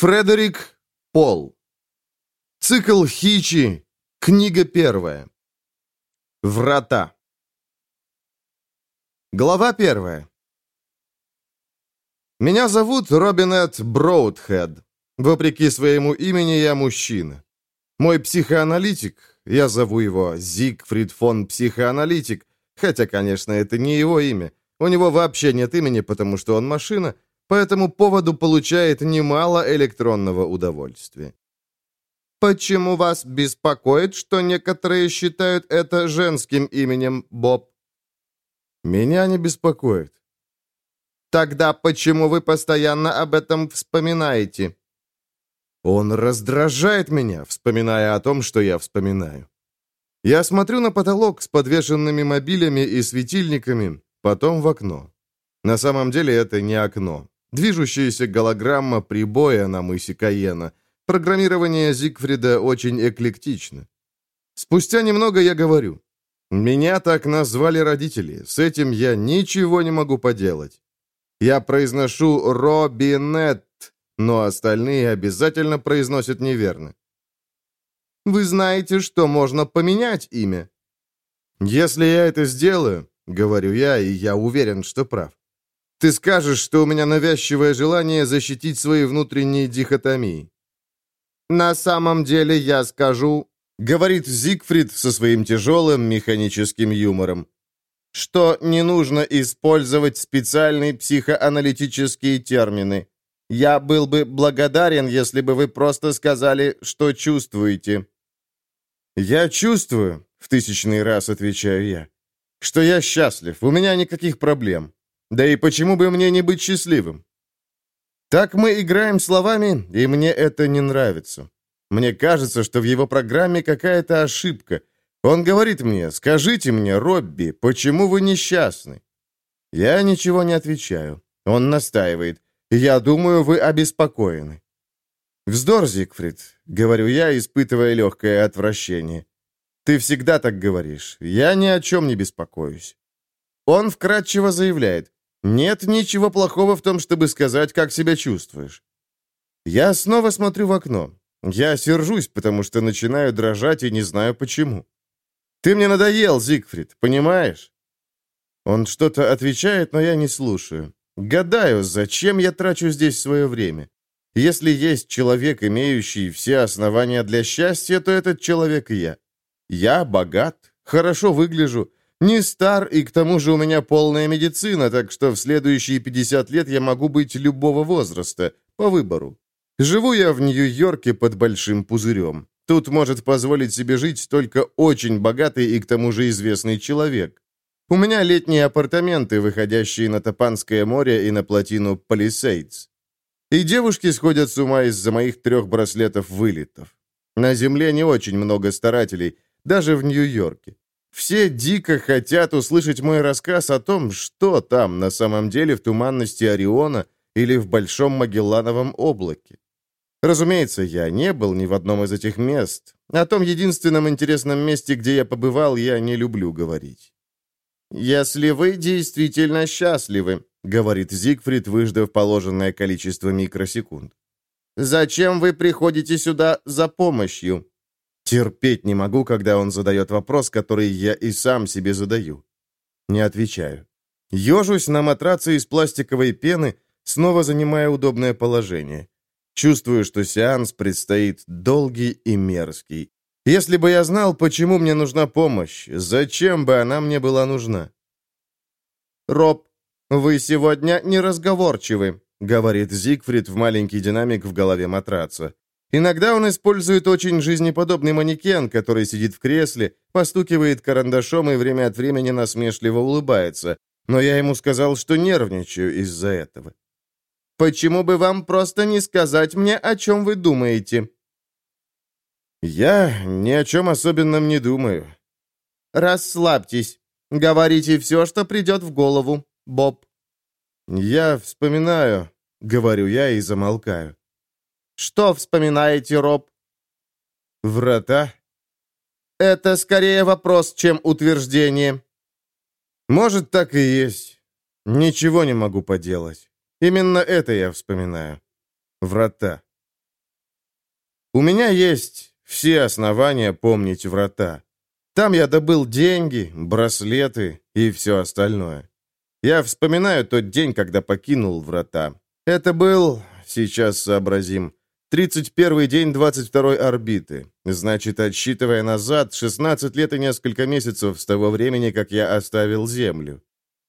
Фредерик Пол. Цикл Хичи. Книга первая. Врата. Глава первая. Меня зовут Робинет Броудхед. Вопреки своему имени я мужчина. Мой психоаналитик, я зову его Зигфрид фон Психоаналитик, хотя, конечно, это не его имя. У него вообще нет имени, потому что он машина, по этому поводу получает немало электронного удовольствия. Почему вас беспокоит, что некоторые считают это женским именем Боб? Меня не беспокоит. Тогда почему вы постоянно об этом вспоминаете? Он раздражает меня, вспоминая о том, что я вспоминаю. Я смотрю на потолок с подвешенными мобилями и светильниками, потом в окно. На самом деле это не окно. Движущаяся голограмма прибоя на мысе Каена. Программирование Зигфрида очень эклектично. Спустя немного я говорю. Меня так назвали родители. С этим я ничего не могу поделать. Я произношу «Робинет», но остальные обязательно произносят неверно. Вы знаете, что можно поменять имя. Если я это сделаю, говорю я, и я уверен, что прав. Ты скажешь, что у меня навязчивое желание защитить свои внутренние дихотомии. На самом деле я скажу, говорит Зигфрид со своим тяжелым механическим юмором, что не нужно использовать специальные психоаналитические термины. Я был бы благодарен, если бы вы просто сказали, что чувствуете. Я чувствую, в тысячный раз отвечаю я, что я счастлив, у меня никаких проблем. Да и почему бы мне не быть счастливым? Так мы играем словами, и мне это не нравится. Мне кажется, что в его программе какая-то ошибка. Он говорит мне, скажите мне, Робби, почему вы несчастны? Я ничего не отвечаю. Он настаивает. Я думаю, вы обеспокоены. «Вздор, Зигфрид», — говорю я, испытывая легкое отвращение. «Ты всегда так говоришь. Я ни о чем не беспокоюсь». Он вкратчиво заявляет. «Нет ничего плохого в том, чтобы сказать, как себя чувствуешь». Я снова смотрю в окно. Я сержусь, потому что начинаю дрожать и не знаю почему. «Ты мне надоел, Зигфрид, понимаешь?» Он что-то отвечает, но я не слушаю. Гадаю, зачем я трачу здесь свое время? Если есть человек, имеющий все основания для счастья, то этот человек я. Я богат, хорошо выгляжу, не стар, и к тому же у меня полная медицина, так что в следующие 50 лет я могу быть любого возраста, по выбору. Живу я в Нью-Йорке под большим пузырем. Тут может позволить себе жить только очень богатый и к тому же известный человек. У меня летние апартаменты, выходящие на Топанское море и на плотину Палисейдс. И девушки сходят с ума из-за моих трех браслетов-вылетов. На Земле не очень много старателей, даже в Нью-Йорке. Все дико хотят услышать мой рассказ о том, что там на самом деле в туманности Ориона или в Большом Магеллановом облаке. Разумеется, я не был ни в одном из этих мест. О том единственном интересном месте, где я побывал, я не люблю говорить. «Если вы действительно счастливы», — говорит Зигфрид, выждав положенное количество микросекунд, «зачем вы приходите сюда за помощью?» Терпеть не могу, когда он задает вопрос, который я и сам себе задаю. Не отвечаю. Ежусь на матраце из пластиковой пены, снова занимая удобное положение. Чувствую, что сеанс предстоит долгий и мерзкий. Если бы я знал, почему мне нужна помощь, зачем бы она мне была нужна? «Роб, вы сегодня неразговорчивы», — говорит Зигфрид в маленький динамик в голове матраца. Иногда он использует очень жизнеподобный манекен, который сидит в кресле, постукивает карандашом и время от времени насмешливо улыбается. Но я ему сказал, что нервничаю из-за этого. «Почему бы вам просто не сказать мне, о чем вы думаете?» «Я ни о чем особенном не думаю». «Расслабьтесь. Говорите все, что придет в голову, Боб». «Я вспоминаю», — говорю я и замолкаю. «Что вспоминаете, Роб?» «Врата?» «Это скорее вопрос, чем утверждение». «Может, так и есть. Ничего не могу поделать. Именно это я вспоминаю. Врата». У меня есть все основания помнить врата. Там я добыл деньги, браслеты и все остальное. Я вспоминаю тот день, когда покинул врата. Это был, сейчас сообразим, 31 день 22 орбиты. Значит, отсчитывая назад, 16 лет и несколько месяцев с того времени, как я оставил Землю.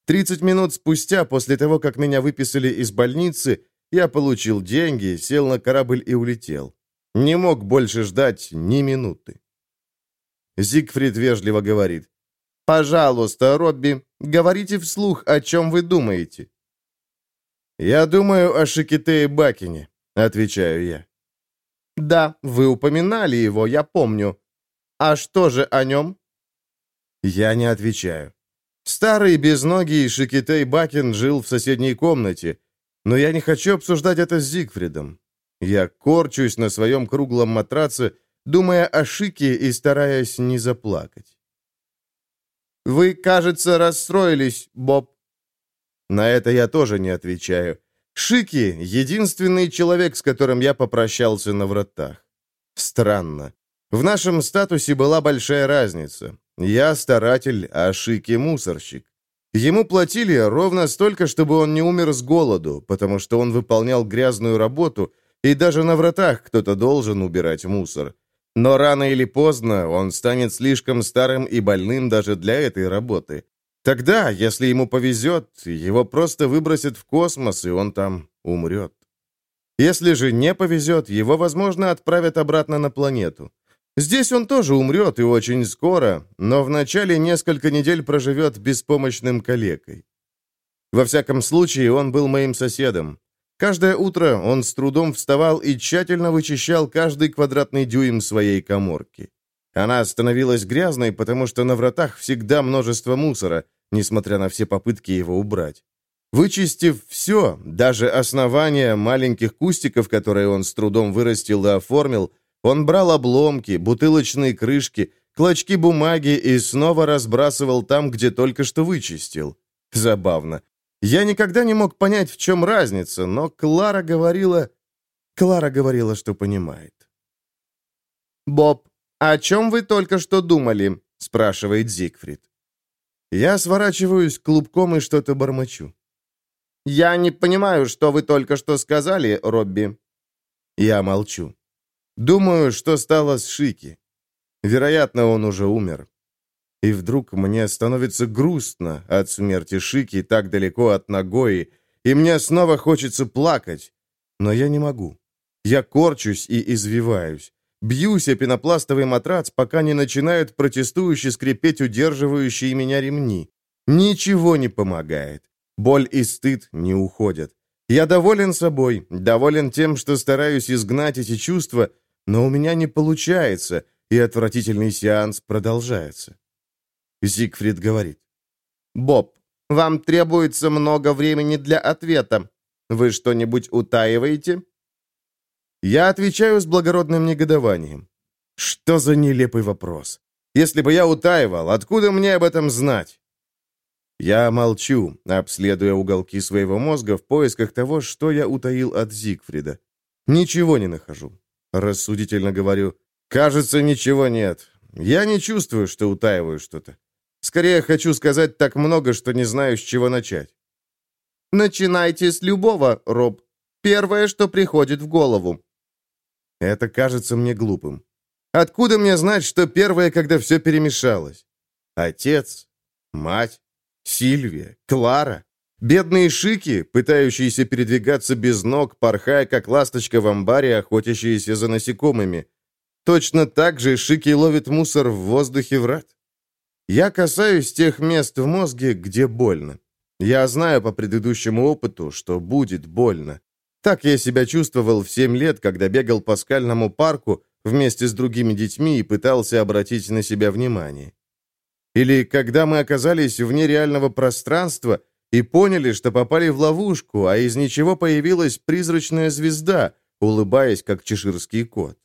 30 минут спустя, после того, как меня выписали из больницы, я получил деньги, сел на корабль и улетел. Не мог больше ждать ни минуты. Зигфрид вежливо говорит. «Пожалуйста, Робби, говорите вслух, о чем вы думаете». «Я думаю о Шиките и Бакине», — отвечаю я. «Да, вы упоминали его, я помню. А что же о нем?» Я не отвечаю. Старый безногий Шикитей Бакин жил в соседней комнате, но я не хочу обсуждать это с Зигфридом. Я корчусь на своем круглом матраце, думая о Шике и стараясь не заплакать. «Вы, кажется, расстроились, Боб». На это я тоже не отвечаю. Шики — единственный человек, с которым я попрощался на вратах. Странно. В нашем статусе была большая разница. Я старатель, а Шики — мусорщик. Ему платили ровно столько, чтобы он не умер с голоду, потому что он выполнял грязную работу, и даже на вратах кто-то должен убирать мусор. Но рано или поздно он станет слишком старым и больным даже для этой работы. Тогда, если ему повезет, его просто выбросят в космос, и он там умрет. Если же не повезет, его, возможно, отправят обратно на планету. Здесь он тоже умрет, и очень скоро, но вначале несколько недель проживет беспомощным калекой. Во всяком случае, он был моим соседом. Каждое утро он с трудом вставал и тщательно вычищал каждый квадратный дюйм своей коморки. Она становилась грязной, потому что на вратах всегда множество мусора, несмотря на все попытки его убрать. Вычистив все, даже основания маленьких кустиков, которые он с трудом вырастил и оформил, он брал обломки, бутылочные крышки, клочки бумаги и снова разбрасывал там, где только что вычистил. Забавно. Я никогда не мог понять, в чем разница, но Клара говорила... Клара говорила, что понимает. «Боб, о чем вы только что думали?» — спрашивает Зигфрид. Я сворачиваюсь клубком и что-то бормочу. «Я не понимаю, что вы только что сказали, Робби». Я молчу. Думаю, что стало с Шики. Вероятно, он уже умер. И вдруг мне становится грустно от смерти Шики так далеко от Нагои, и мне снова хочется плакать, но я не могу. Я корчусь и извиваюсь. Бьюсь о пенопластовый матрац, пока не начинают протестующе скрипеть удерживающие меня ремни. Ничего не помогает. Боль и стыд не уходят. Я доволен собой, доволен тем, что стараюсь изгнать эти чувства, но у меня не получается, и отвратительный сеанс продолжается. Зигфрид говорит. «Боб, вам требуется много времени для ответа. Вы что-нибудь утаиваете?» Я отвечаю с благородным негодованием. Что за нелепый вопрос? Если бы я утаивал, откуда мне об этом знать? Я молчу, обследуя уголки своего мозга в поисках того, что я утаил от Зигфрида. Ничего не нахожу. Рассудительно говорю, кажется, ничего нет. Я не чувствую, что утаиваю что-то. Скорее хочу сказать так много, что не знаю, с чего начать. Начинайте с любого, Роб. Первое, что приходит в голову. Это кажется мне глупым. Откуда мне знать, что первое, когда все перемешалось? Отец, мать, Сильвия, Клара. Бедные шики, пытающиеся передвигаться без ног, порхая, как ласточка в амбаре, охотящиеся за насекомыми. Точно так же шики ловят мусор в воздухе врат. Я касаюсь тех мест в мозге, где больно. Я знаю по предыдущему опыту, что будет больно. Так я себя чувствовал в семь лет, когда бегал по скальному парку вместе с другими детьми и пытался обратить на себя внимание. Или когда мы оказались вне реального пространства – и поняли, что попали в ловушку, а из ничего появилась призрачная звезда, улыбаясь, как чеширский кот.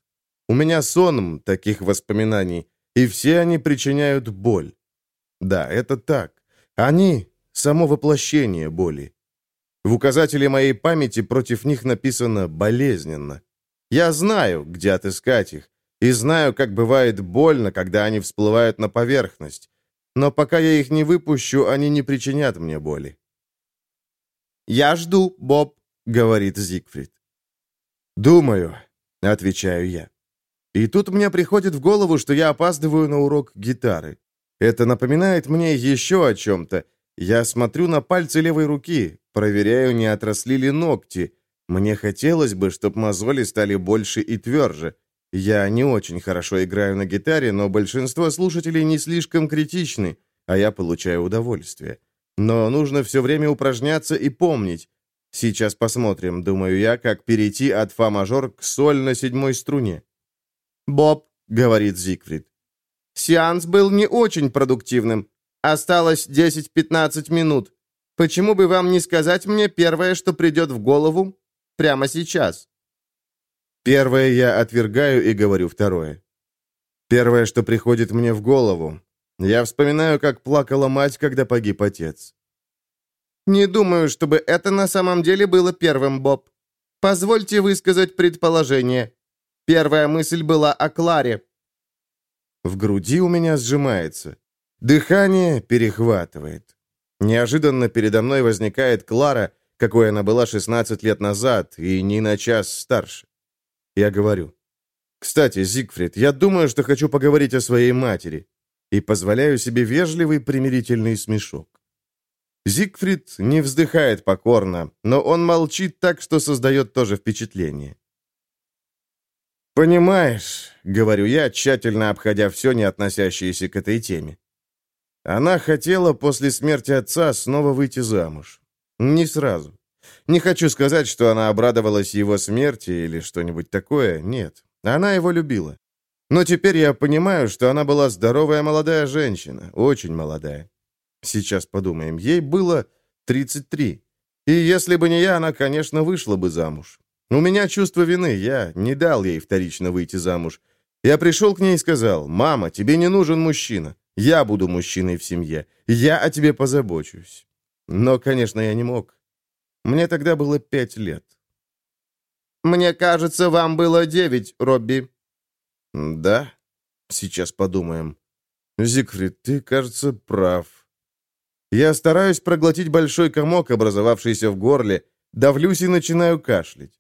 У меня сонм таких воспоминаний, и все они причиняют боль. Да, это так. Они — само воплощение боли. В указателе моей памяти против них написано «болезненно». Я знаю, где отыскать их, и знаю, как бывает больно, когда они всплывают на поверхность. Но пока я их не выпущу, они не причинят мне боли. «Я жду, Боб», — говорит Зигфрид. «Думаю», — отвечаю я. И тут мне приходит в голову, что я опаздываю на урок гитары. Это напоминает мне еще о чем-то. Я смотрю на пальцы левой руки, проверяю, не отросли ли ногти. Мне хотелось бы, чтобы мозоли стали больше и тверже. Я не очень хорошо играю на гитаре, но большинство слушателей не слишком критичны, а я получаю удовольствие. Но нужно все время упражняться и помнить. Сейчас посмотрим, думаю я, как перейти от фа-мажор к соль на седьмой струне. «Боб», — говорит Зигфрид, — «сеанс был не очень продуктивным. Осталось 10-15 минут. Почему бы вам не сказать мне первое, что придет в голову прямо сейчас?» Первое я отвергаю и говорю второе. Первое, что приходит мне в голову. Я вспоминаю, как плакала мать, когда погиб отец. «Не думаю, чтобы это на самом деле было первым, Боб. Позвольте высказать предположение. Первая мысль была о Кларе». В груди у меня сжимается. Дыхание перехватывает. Неожиданно передо мной возникает Клара, какой она была 16 лет назад, и не на час старше. Я говорю. «Кстати, Зигфрид, я думаю, что хочу поговорить о своей матери». И позволяю себе вежливый примирительный смешок. Зигфрид не вздыхает покорно, но он молчит так, что создает тоже впечатление. «Понимаешь», — говорю я, тщательно обходя все, не относящееся к этой теме. Она хотела после смерти отца снова выйти замуж. Не сразу. Не хочу сказать, что она обрадовалась его смерти или что-нибудь такое, нет. Она его любила. Но теперь я понимаю, что она была здоровая молодая женщина, очень молодая. Сейчас подумаем, ей было 33. И если бы не я, она, конечно, вышла бы замуж. У меня чувство вины, я не дал ей вторично выйти замуж. Я пришел к ней и сказал, «Мама, тебе не нужен мужчина. Я буду мужчиной в семье. Я о тебе позабочусь». Но, конечно, я не мог. Мне тогда было пять лет. «Мне кажется, вам было девять, Робби». «Да? Сейчас подумаем. Зигфрид, ты, кажется, прав. Я стараюсь проглотить большой комок, образовавшийся в горле, давлюсь и начинаю кашлять.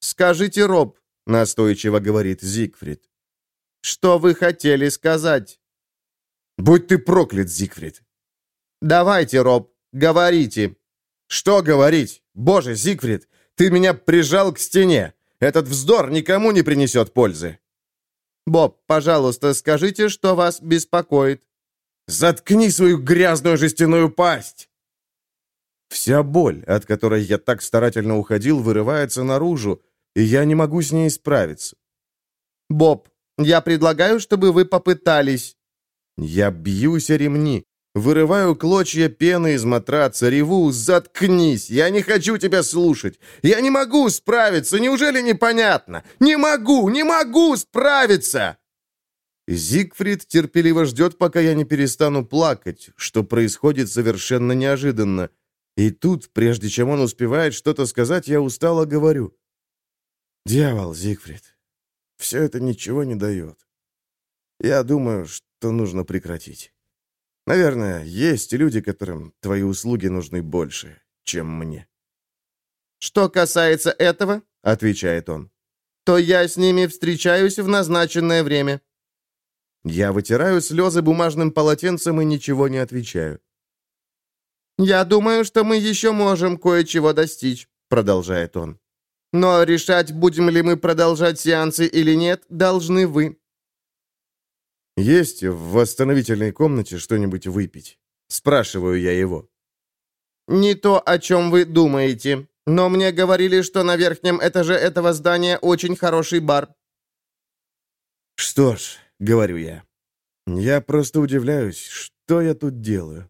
«Скажите, Роб», — настойчиво говорит Зигфрид, — «что вы хотели сказать?» «Будь ты проклят, Зигфрид!» «Давайте, Роб, говорите!» «Что говорить? Боже, Зигфрид, ты меня прижал к стене! Этот вздор никому не принесет пользы!» «Боб, пожалуйста, скажите, что вас беспокоит». «Заткни свою грязную жестяную пасть!» Вся боль, от которой я так старательно уходил, вырывается наружу, и я не могу с ней справиться. «Боб, я предлагаю, чтобы вы попытались». Я бьюсь о ремни, Вырываю клочья пены из матраца, реву «Заткнись! Я не хочу тебя слушать! Я не могу справиться! Неужели непонятно? Не могу! Не могу справиться!» Зигфрид терпеливо ждет, пока я не перестану плакать, что происходит совершенно неожиданно. И тут, прежде чем он успевает что-то сказать, я устало говорю. «Дьявол, Зигфрид, все это ничего не дает. Я думаю, что нужно прекратить». Наверное, есть люди, которым твои услуги нужны больше, чем мне. «Что касается этого, — отвечает он, — то я с ними встречаюсь в назначенное время». Я вытираю слезы бумажным полотенцем и ничего не отвечаю. «Я думаю, что мы еще можем кое-чего достичь», — продолжает он. «Но решать, будем ли мы продолжать сеансы или нет, должны вы. «Есть в восстановительной комнате что-нибудь выпить?» Спрашиваю я его. «Не то, о чем вы думаете. Но мне говорили, что на верхнем этаже этого здания очень хороший бар». «Что ж», — говорю я, — «я просто удивляюсь, что я тут делаю».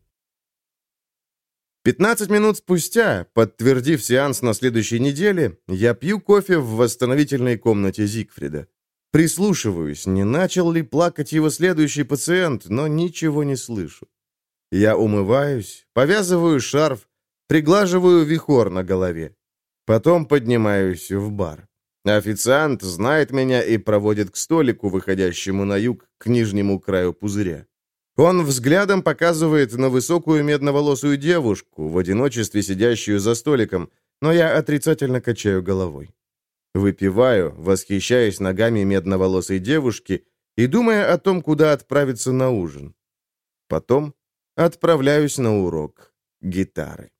Пятнадцать минут спустя, подтвердив сеанс на следующей неделе, я пью кофе в восстановительной комнате Зигфрида. Прислушиваюсь, не начал ли плакать его следующий пациент, но ничего не слышу. Я умываюсь, повязываю шарф, приглаживаю вихор на голове. Потом поднимаюсь в бар. Официант знает меня и проводит к столику, выходящему на юг, к нижнему краю пузыря. Он взглядом показывает на высокую медноволосую девушку, в одиночестве сидящую за столиком, но я отрицательно качаю головой. Выпиваю, восхищаясь ногами медноволосой девушки и думая о том, куда отправиться на ужин. Потом отправляюсь на урок гитары.